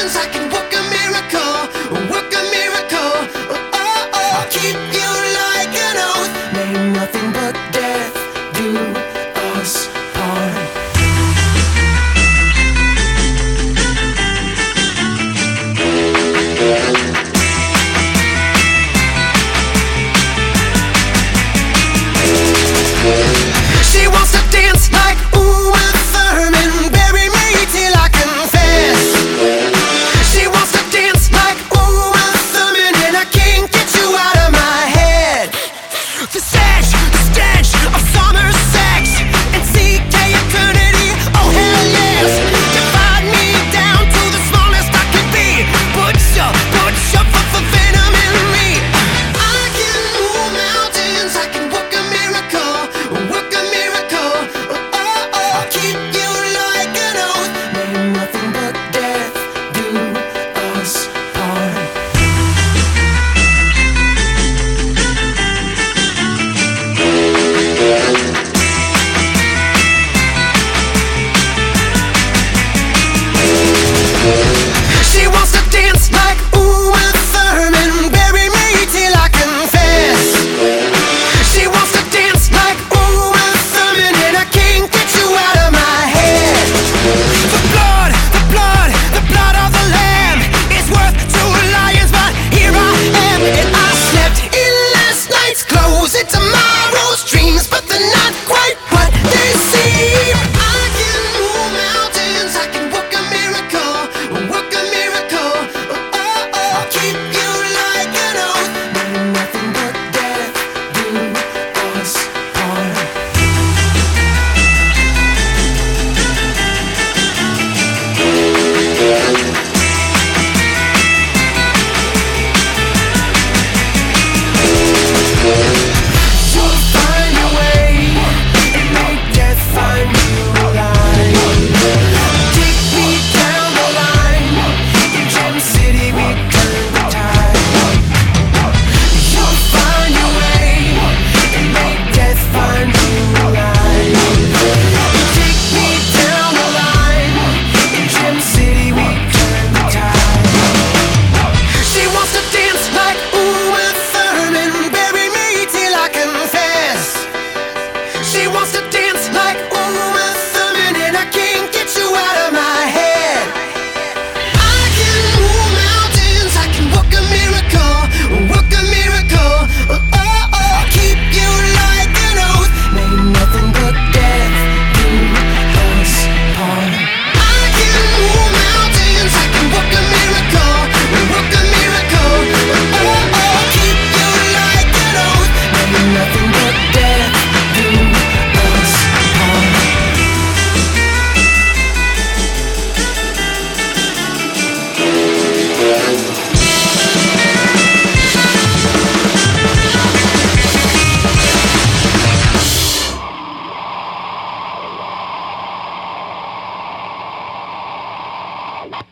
hands, I can stench